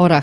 орах.